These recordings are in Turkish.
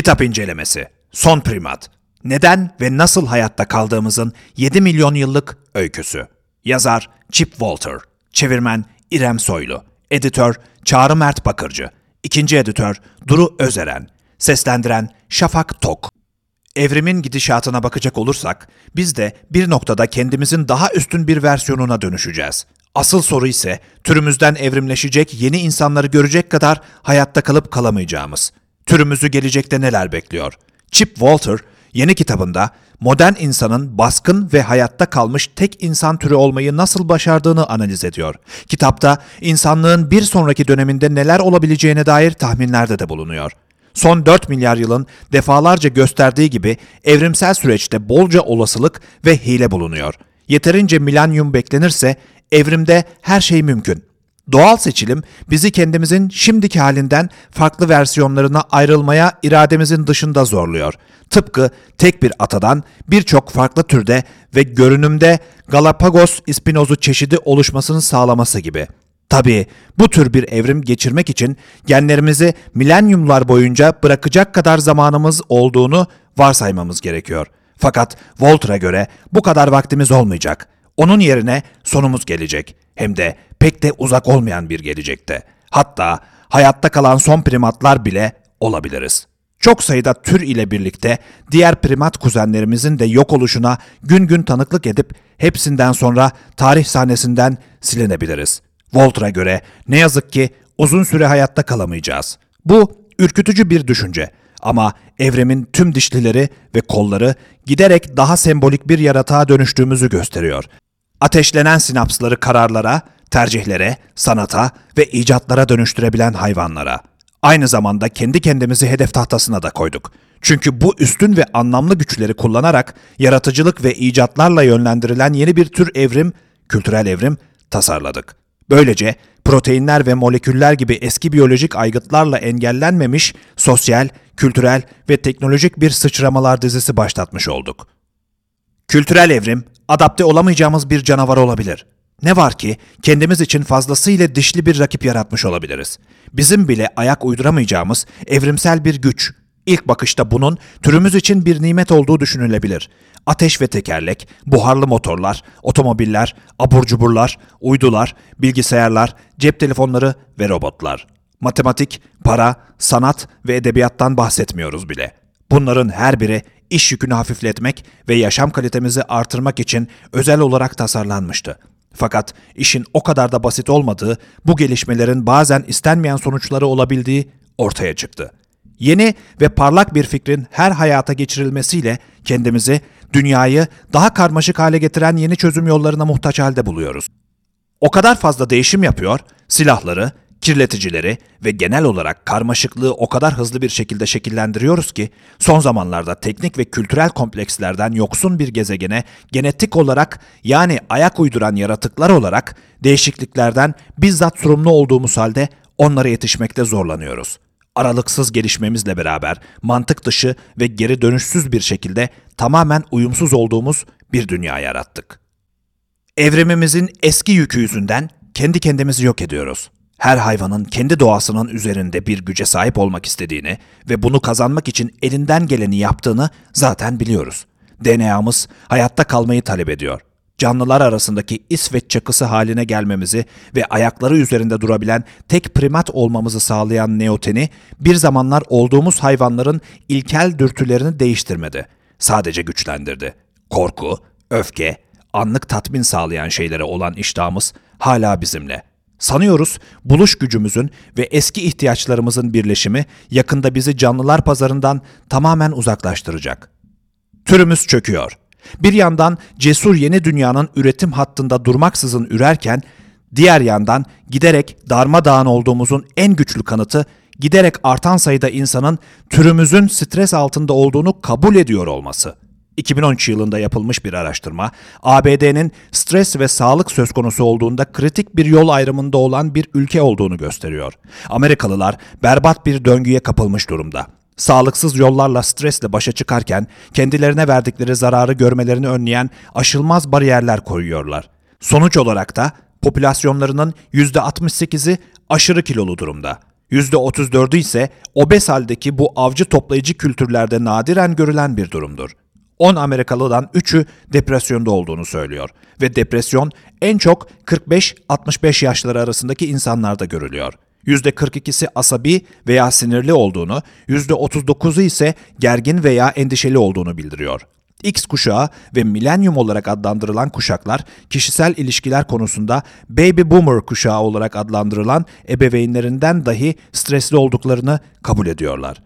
Kitap incelemesi. Son primat. Neden ve nasıl hayatta kaldığımızın 7 milyon yıllık öyküsü. Yazar Chip Walter. Çevirmen İrem Soylu. Editör Çağrı Mert Bakırcı. İkinci editör Duru Özeren. Seslendiren Şafak Tok. Evrimin gidişatına bakacak olursak, biz de bir noktada kendimizin daha üstün bir versiyonuna dönüşeceğiz. Asıl soru ise türümüzden evrimleşecek yeni insanları görecek kadar hayatta kalıp kalamayacağımız. Türümüzü gelecekte neler bekliyor? Chip Walter yeni kitabında modern insanın baskın ve hayatta kalmış tek insan türü olmayı nasıl başardığını analiz ediyor. Kitapta insanlığın bir sonraki döneminde neler olabileceğine dair tahminlerde de bulunuyor. Son 4 milyar yılın defalarca gösterdiği gibi evrimsel süreçte bolca olasılık ve hile bulunuyor. Yeterince milenyum beklenirse evrimde her şey mümkün. Doğal seçilim bizi kendimizin şimdiki halinden farklı versiyonlarına ayrılmaya irademizin dışında zorluyor. Tıpkı tek bir atadan birçok farklı türde ve görünümde Galapagos ispinozu çeşidi oluşmasını sağlaması gibi. Tabii bu tür bir evrim geçirmek için genlerimizi milenyumlar boyunca bırakacak kadar zamanımız olduğunu varsaymamız gerekiyor. Fakat Volter'a göre bu kadar vaktimiz olmayacak. Onun yerine sonumuz gelecek. Hem de pek de uzak olmayan bir gelecekte. Hatta hayatta kalan son primatlar bile olabiliriz. Çok sayıda tür ile birlikte diğer primat kuzenlerimizin de yok oluşuna gün gün tanıklık edip hepsinden sonra tarih sahnesinden silinebiliriz. Volter'a göre ne yazık ki uzun süre hayatta kalamayacağız. Bu ürkütücü bir düşünce ama evrimin tüm dişlileri ve kolları giderek daha sembolik bir yaratığa dönüştüğümüzü gösteriyor. Ateşlenen sinapsları kararlara, tercihlere, sanata ve icatlara dönüştürebilen hayvanlara. Aynı zamanda kendi kendimizi hedef tahtasına da koyduk. Çünkü bu üstün ve anlamlı güçleri kullanarak yaratıcılık ve icatlarla yönlendirilen yeni bir tür evrim, kültürel evrim tasarladık. Böylece proteinler ve moleküller gibi eski biyolojik aygıtlarla engellenmemiş sosyal, kültürel ve teknolojik bir sıçramalar dizisi başlatmış olduk. Kültürel evrim, adapte olamayacağımız bir canavar olabilir. Ne var ki kendimiz için fazlasıyla dişli bir rakip yaratmış olabiliriz. Bizim bile ayak uyduramayacağımız evrimsel bir güç. İlk bakışta bunun türümüz için bir nimet olduğu düşünülebilir. Ateş ve tekerlek, buharlı motorlar, otomobiller, abur cuburlar, uydular, bilgisayarlar, cep telefonları ve robotlar. Matematik, para, sanat ve edebiyattan bahsetmiyoruz bile. Bunların her biri iş yükünü hafifletmek ve yaşam kalitemizi artırmak için özel olarak tasarlanmıştı. Fakat işin o kadar da basit olmadığı, bu gelişmelerin bazen istenmeyen sonuçları olabildiği ortaya çıktı. Yeni ve parlak bir fikrin her hayata geçirilmesiyle kendimizi, dünyayı daha karmaşık hale getiren yeni çözüm yollarına muhtaç halde buluyoruz. O kadar fazla değişim yapıyor, silahları, kirleticileri ve genel olarak karmaşıklığı o kadar hızlı bir şekilde şekillendiriyoruz ki son zamanlarda teknik ve kültürel komplekslerden yoksun bir gezegene genetik olarak yani ayak uyduran yaratıklar olarak değişikliklerden bizzat sorumlu olduğumuz halde onlara yetişmekte zorlanıyoruz. Aralıksız gelişmemizle beraber mantık dışı ve geri dönüşsüz bir şekilde tamamen uyumsuz olduğumuz bir dünya yarattık. Evrimimizin eski yükü yüzünden kendi kendimizi yok ediyoruz her hayvanın kendi doğasının üzerinde bir güce sahip olmak istediğini ve bunu kazanmak için elinden geleni yaptığını zaten biliyoruz. DNA'mız hayatta kalmayı talep ediyor. Canlılar arasındaki İsveç çakısı haline gelmemizi ve ayakları üzerinde durabilen tek primat olmamızı sağlayan neoteni bir zamanlar olduğumuz hayvanların ilkel dürtülerini değiştirmedi. Sadece güçlendirdi. Korku, öfke, anlık tatmin sağlayan şeylere olan iştahımız hala bizimle. Sanıyoruz buluş gücümüzün ve eski ihtiyaçlarımızın birleşimi yakında bizi canlılar pazarından tamamen uzaklaştıracak. Türümüz çöküyor. Bir yandan cesur yeni dünyanın üretim hattında durmaksızın ürerken, diğer yandan giderek darmadağın olduğumuzun en güçlü kanıtı giderek artan sayıda insanın türümüzün stres altında olduğunu kabul ediyor olması.'' 2013 yılında yapılmış bir araştırma, ABD'nin stres ve sağlık söz konusu olduğunda kritik bir yol ayrımında olan bir ülke olduğunu gösteriyor. Amerikalılar berbat bir döngüye kapılmış durumda. Sağlıksız yollarla stresle başa çıkarken kendilerine verdikleri zararı görmelerini önleyen aşılmaz bariyerler koyuyorlar. Sonuç olarak da popülasyonlarının %68'i aşırı kilolu durumda. %34'ü ise obez haldeki bu avcı toplayıcı kültürlerde nadiren görülen bir durumdur. 10 Amerikalıdan 3'ü depresyonda olduğunu söylüyor ve depresyon en çok 45-65 yaşları arasındaki insanlarda görülüyor. %42'si asabi veya sinirli olduğunu, %39'u ise gergin veya endişeli olduğunu bildiriyor. X kuşağı ve milenyum olarak adlandırılan kuşaklar kişisel ilişkiler konusunda baby boomer kuşağı olarak adlandırılan ebeveynlerinden dahi stresli olduklarını kabul ediyorlar.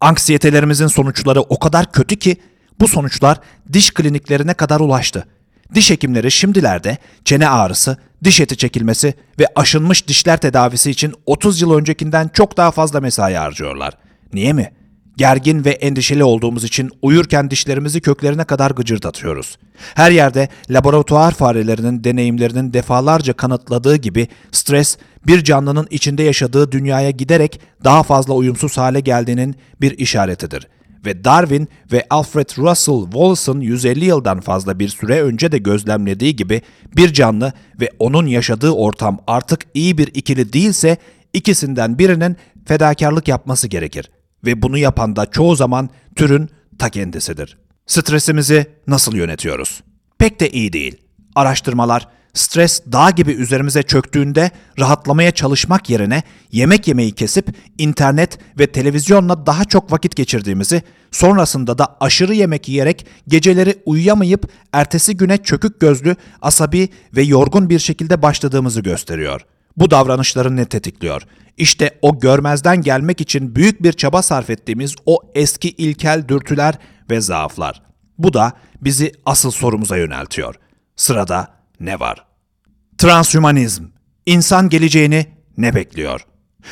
Anksiyetelerimizin sonuçları o kadar kötü ki bu sonuçlar diş kliniklerine kadar ulaştı. Diş hekimleri şimdilerde çene ağrısı, diş eti çekilmesi ve aşınmış dişler tedavisi için 30 yıl öncekinden çok daha fazla mesai harcıyorlar. Niye mi? Gergin ve endişeli olduğumuz için uyurken dişlerimizi köklerine kadar gıcırdatıyoruz. Her yerde laboratuvar farelerinin deneyimlerinin defalarca kanıtladığı gibi stres bir canlının içinde yaşadığı dünyaya giderek daha fazla uyumsuz hale geldiğinin bir işaretidir. Ve Darwin ve Alfred Russel Wallace'ın 150 yıldan fazla bir süre önce de gözlemlediği gibi bir canlı ve onun yaşadığı ortam artık iyi bir ikili değilse ikisinden birinin fedakarlık yapması gerekir ve bunu yapan da çoğu zaman türün ta kendisidir. Stresimizi nasıl yönetiyoruz? Pek de iyi değil. Araştırmalar stres dağ gibi üzerimize çöktüğünde rahatlamaya çalışmak yerine yemek yemeyi kesip internet ve televizyonla daha çok vakit geçirdiğimizi, sonrasında da aşırı yemek yiyerek geceleri uyuyamayıp ertesi güne çökük gözlü, asabi ve yorgun bir şekilde başladığımızı gösteriyor. Bu davranışları ne tetikliyor? İşte o görmezden gelmek için büyük bir çaba sarf ettiğimiz o eski ilkel dürtüler ve zaaflar. Bu da bizi asıl sorumuza yöneltiyor. Sırada ne var? Transhümanizm. İnsan geleceğini ne bekliyor?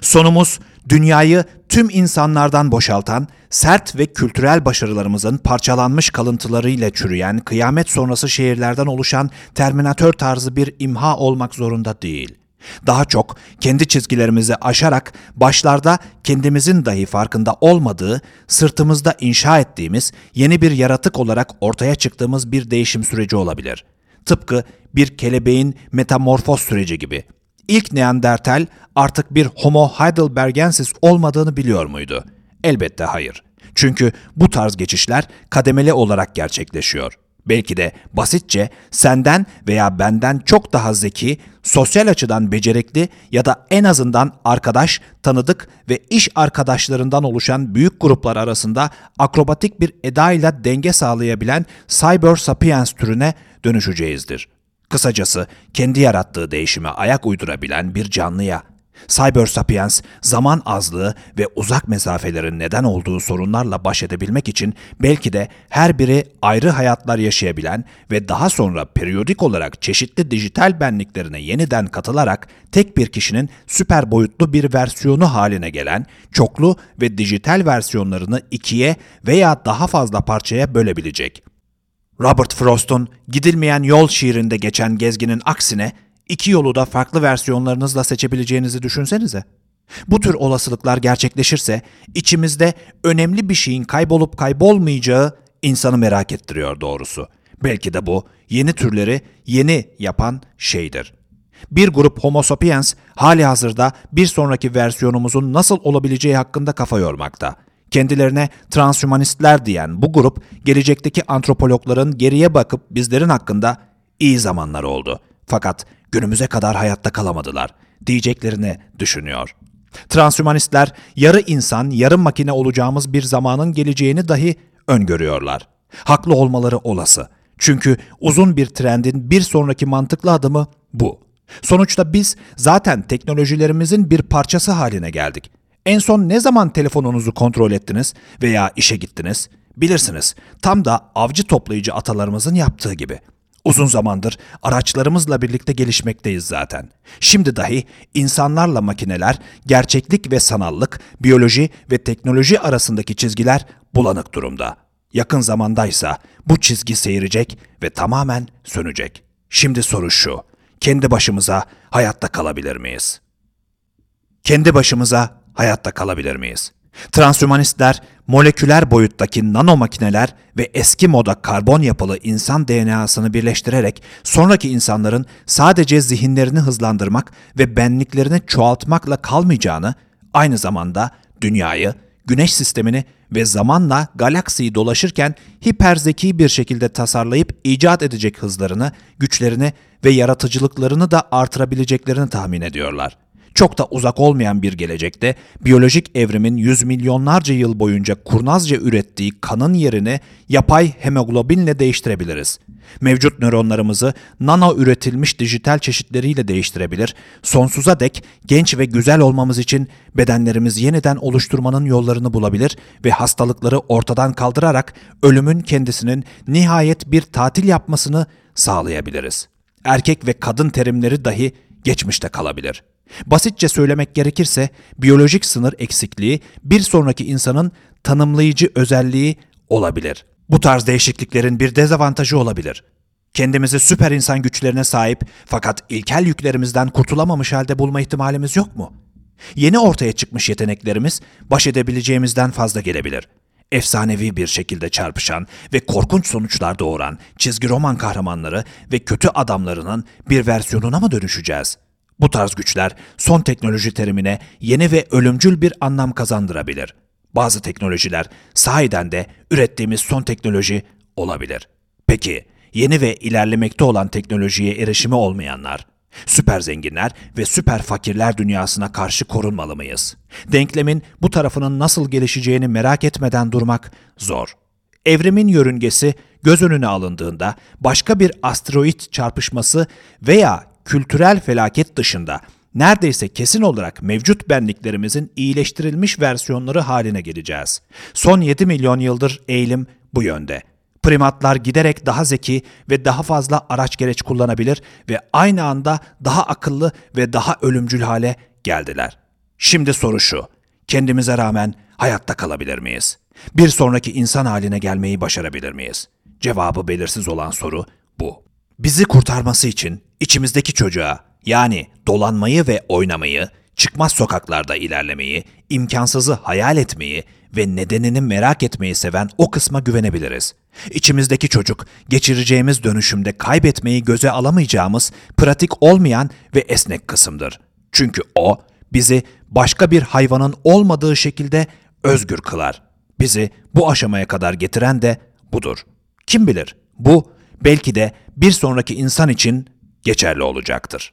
Sonumuz dünyayı tüm insanlardan boşaltan, sert ve kültürel başarılarımızın parçalanmış kalıntılarıyla çürüyen kıyamet sonrası şehirlerden oluşan terminatör tarzı bir imha olmak zorunda değil. Daha çok kendi çizgilerimizi aşarak başlarda kendimizin dahi farkında olmadığı, sırtımızda inşa ettiğimiz yeni bir yaratık olarak ortaya çıktığımız bir değişim süreci olabilir. Tıpkı bir kelebeğin metamorfoz süreci gibi. İlk Neandertal artık bir Homo heidelbergensis olmadığını biliyor muydu? Elbette hayır. Çünkü bu tarz geçişler kademeli olarak gerçekleşiyor. Belki de basitçe senden veya benden çok daha zeki, sosyal açıdan becerikli ya da en azından arkadaş, tanıdık ve iş arkadaşlarından oluşan büyük gruplar arasında akrobatik bir edayla denge sağlayabilen Cyber Sapiens türüne dönüşeceğizdir. Kısacası kendi yarattığı değişime ayak uydurabilen bir canlıya Cyber Sapiens, zaman azlığı ve uzak mesafelerin neden olduğu sorunlarla baş edebilmek için belki de her biri ayrı hayatlar yaşayabilen ve daha sonra periyodik olarak çeşitli dijital benliklerine yeniden katılarak tek bir kişinin süper boyutlu bir versiyonu haline gelen çoklu ve dijital versiyonlarını ikiye veya daha fazla parçaya bölebilecek. Robert Frost'un Gidilmeyen Yol şiirinde geçen gezginin aksine iki yolu da farklı versiyonlarınızla seçebileceğinizi düşünsenize. Bu tür olasılıklar gerçekleşirse içimizde önemli bir şeyin kaybolup kaybolmayacağı insanı merak ettiriyor doğrusu. Belki de bu yeni türleri yeni yapan şeydir. Bir grup Homo sapiens hali hazırda bir sonraki versiyonumuzun nasıl olabileceği hakkında kafa yormakta. Kendilerine transhümanistler diyen bu grup gelecekteki antropologların geriye bakıp bizlerin hakkında iyi zamanlar oldu. Fakat günümüze kadar hayatta kalamadılar diyeceklerini düşünüyor. Transhümanistler yarı insan, yarı makine olacağımız bir zamanın geleceğini dahi öngörüyorlar. Haklı olmaları olası. Çünkü uzun bir trendin bir sonraki mantıklı adımı bu. Sonuçta biz zaten teknolojilerimizin bir parçası haline geldik. En son ne zaman telefonunuzu kontrol ettiniz veya işe gittiniz? Bilirsiniz, tam da avcı toplayıcı atalarımızın yaptığı gibi. Uzun zamandır araçlarımızla birlikte gelişmekteyiz zaten. Şimdi dahi insanlarla makineler, gerçeklik ve sanallık, biyoloji ve teknoloji arasındaki çizgiler bulanık durumda. Yakın zamandaysa bu çizgi seyirecek ve tamamen sönecek. Şimdi soru şu, kendi başımıza hayatta kalabilir miyiz? Kendi başımıza hayatta kalabilir miyiz? Transhümanistler, moleküler boyuttaki nano makineler ve eski moda karbon yapılı insan DNA'sını birleştirerek sonraki insanların sadece zihinlerini hızlandırmak ve benliklerini çoğaltmakla kalmayacağını, aynı zamanda dünyayı, güneş sistemini ve zamanla galaksiyi dolaşırken hiperzeki bir şekilde tasarlayıp icat edecek hızlarını, güçlerini ve yaratıcılıklarını da artırabileceklerini tahmin ediyorlar. Çok da uzak olmayan bir gelecekte biyolojik evrimin yüz milyonlarca yıl boyunca kurnazca ürettiği kanın yerini yapay hemoglobinle değiştirebiliriz. Mevcut nöronlarımızı nano üretilmiş dijital çeşitleriyle değiştirebilir, sonsuza dek genç ve güzel olmamız için bedenlerimizi yeniden oluşturmanın yollarını bulabilir ve hastalıkları ortadan kaldırarak ölümün kendisinin nihayet bir tatil yapmasını sağlayabiliriz. Erkek ve kadın terimleri dahi geçmişte kalabilir. Basitçe söylemek gerekirse biyolojik sınır eksikliği bir sonraki insanın tanımlayıcı özelliği olabilir. Bu tarz değişikliklerin bir dezavantajı olabilir. Kendimizi süper insan güçlerine sahip fakat ilkel yüklerimizden kurtulamamış halde bulma ihtimalimiz yok mu? Yeni ortaya çıkmış yeteneklerimiz baş edebileceğimizden fazla gelebilir. Efsanevi bir şekilde çarpışan ve korkunç sonuçlar doğuran çizgi roman kahramanları ve kötü adamlarının bir versiyonuna mı dönüşeceğiz? Bu tarz güçler son teknoloji terimine yeni ve ölümcül bir anlam kazandırabilir. Bazı teknolojiler sahiden de ürettiğimiz son teknoloji olabilir. Peki yeni ve ilerlemekte olan teknolojiye erişimi olmayanlar, süper zenginler ve süper fakirler dünyasına karşı korunmalı mıyız? Denklemin bu tarafının nasıl gelişeceğini merak etmeden durmak zor. Evrimin yörüngesi göz önüne alındığında başka bir asteroid çarpışması veya kültürel felaket dışında neredeyse kesin olarak mevcut benliklerimizin iyileştirilmiş versiyonları haline geleceğiz. Son 7 milyon yıldır eğilim bu yönde. Primatlar giderek daha zeki ve daha fazla araç gereç kullanabilir ve aynı anda daha akıllı ve daha ölümcül hale geldiler. Şimdi soru şu, kendimize rağmen hayatta kalabilir miyiz? Bir sonraki insan haline gelmeyi başarabilir miyiz? Cevabı belirsiz olan soru bu. Bizi kurtarması için içimizdeki çocuğa yani dolanmayı ve oynamayı, çıkmaz sokaklarda ilerlemeyi, imkansızı hayal etmeyi ve nedenini merak etmeyi seven o kısma güvenebiliriz. İçimizdeki çocuk geçireceğimiz dönüşümde kaybetmeyi göze alamayacağımız, pratik olmayan ve esnek kısımdır. Çünkü o bizi başka bir hayvanın olmadığı şekilde özgür kılar. Bizi bu aşamaya kadar getiren de budur. Kim bilir bu belki de bir sonraki insan için geçerli olacaktır.